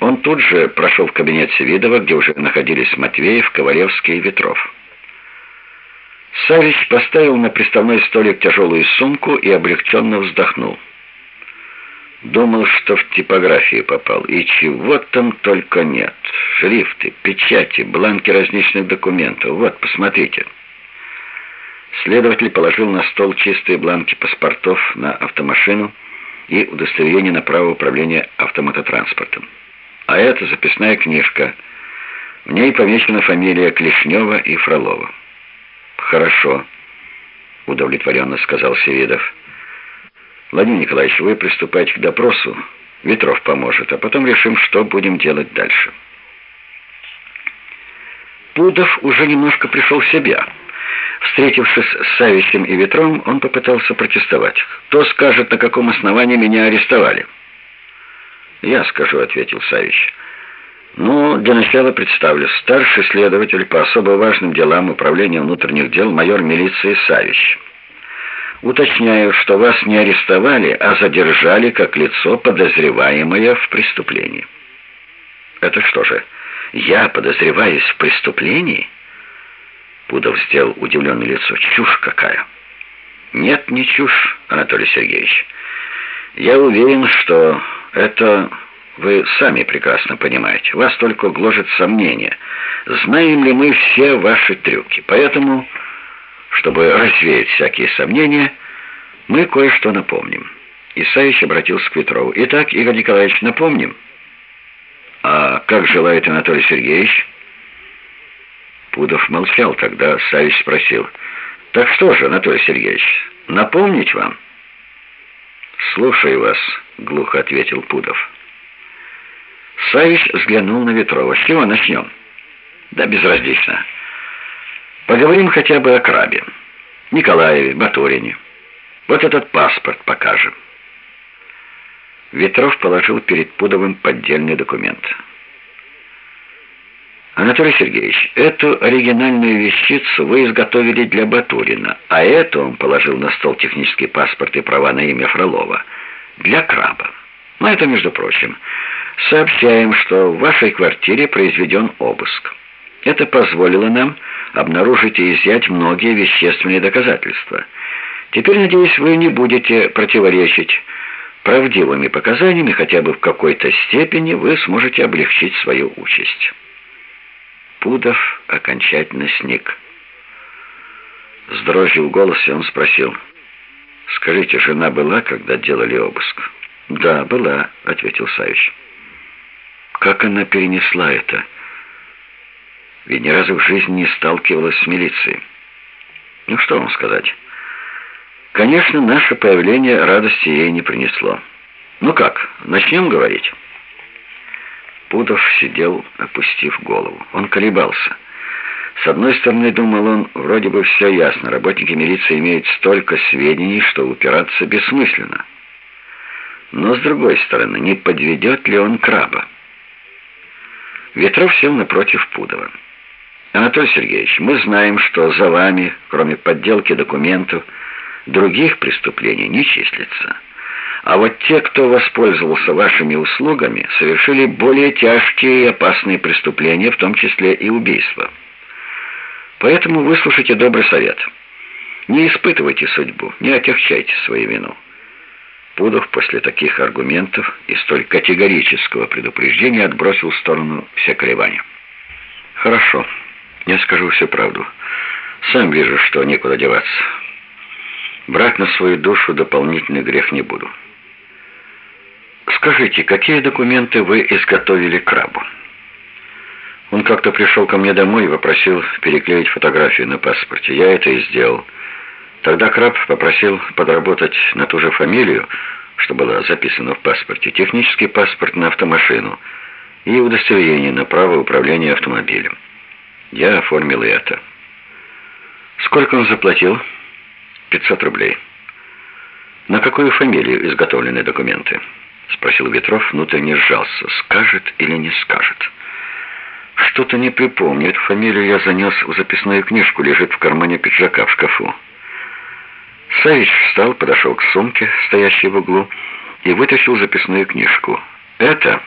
Он тут же прошел в кабинет Севидова, где уже находились Матвеев, Ковалевский и Ветров. Савич поставил на приставной столик тяжелую сумку и облегченно вздохнул. Думал, что в типографии попал, и чего там только нет. Шрифты, печати, бланки различных документов. Вот, посмотрите. Следователь положил на стол чистые бланки паспортов на автомашину и удостоверение на право управления автомототранспортом. А это записная книжка. В ней помечена фамилия Клешнева и Фролова. «Хорошо», — удовлетворенно сказал Севидов. «Владимир Николаевич, вы приступайте к допросу. Ветров поможет, а потом решим, что будем делать дальше». Пудов уже немножко пришел в себя. Встретившись с Савичем и Ветром, он попытался протестовать. «Кто скажет, на каком основании меня арестовали?» «Я скажу», — ответил Савич. «Ну, для начала представлю. Старший следователь по особо важным делам Управления внутренних дел майор милиции Савич. Уточняю, что вас не арестовали, а задержали как лицо, подозреваемое в преступлении». «Это что же, я подозреваюсь в преступлении?» Пудов сделал удивленное лицо. «Чушь какая!» «Нет, не чушь, Анатолий Сергеевич. Я уверен, что это вы сами прекрасно понимаете. Вас только гложет сомнение. Знаем ли мы все ваши трюки? Поэтому, чтобы развеять всякие сомнения, мы кое-что напомним». Исаевич обратился к Петрову. «Итак, Игорь Николаевич, напомним?» «А как желает Анатолий Сергеевич?» Пудов молчал, тогда Савич спросил. «Так что же, Анатолий Сергеевич, напомнить вам?» «Слушаю вас», — глухо ответил Пудов. Савич взглянул на Ветрова. «С чего начнем?» «Да безразлично. Поговорим хотя бы о крабе. Николаеве, Батурине. Вот этот паспорт покажем». Ветров положил перед Пудовым поддельный документ. Анатолий Сергеевич, эту оригинальную вещицу вы изготовили для Батурина, а эту он положил на стол технический паспорт и права на имя Фролова для краба. Но это, между прочим, сообщаем, что в вашей квартире произведен обыск. Это позволило нам обнаружить и изъять многие вещественные доказательства. Теперь, надеюсь, вы не будете противоречить правдивыми показаниями, хотя бы в какой-то степени вы сможете облегчить свою участь». Пудов окончательно сник. С дрожью в голосе он спросил. «Скажите, жена была, когда делали обыск?» «Да, была», — ответил Савич. «Как она перенесла это?» Ведь ни разу в жизни не сталкивалась с милицией. Ну, что вам сказать? Конечно, наше появление радости ей не принесло. Ну как, начнем говорить?» Пудов сидел, опустив голову. Он колебался. С одной стороны, думал он, вроде бы все ясно. Работники милиции имеют столько сведений, что упираться бессмысленно. Но с другой стороны, не подведет ли он краба? Ветров сел напротив Пудова. «Анатолий Сергеевич, мы знаем, что за вами, кроме подделки документов, других преступлений не числится». А вот те, кто воспользовался вашими услугами, совершили более тяжкие и опасные преступления, в том числе и убийства. Поэтому выслушайте добрый совет. Не испытывайте судьбу, не отягчайте свою вину. Пудов после таких аргументов и столь категорического предупреждения отбросил в сторону все колебания. «Хорошо, я скажу всю правду. Сам вижу, что некуда деваться. Брать на свою душу дополнительный грех не буду». «Скажите, какие документы вы изготовили крабу?» Он как-то пришел ко мне домой и попросил переклеить фотографию на паспорте. Я это и сделал. Тогда краб попросил подработать на ту же фамилию, что было записано в паспорте, технический паспорт на автомашину и удостоверение на право управления автомобилем. Я оформил это. Сколько он заплатил? 500 рублей. На какую фамилию изготовлены документы? — спросил Ветров, внутренне сжался. «Скажет или не скажет?» «Что-то не припомню. Фамилию я занес в записную книжку, лежит в кармане пиджака в шкафу». Савич встал, подошел к сумке, стоящей в углу, и вытащил записную книжку. «Это...»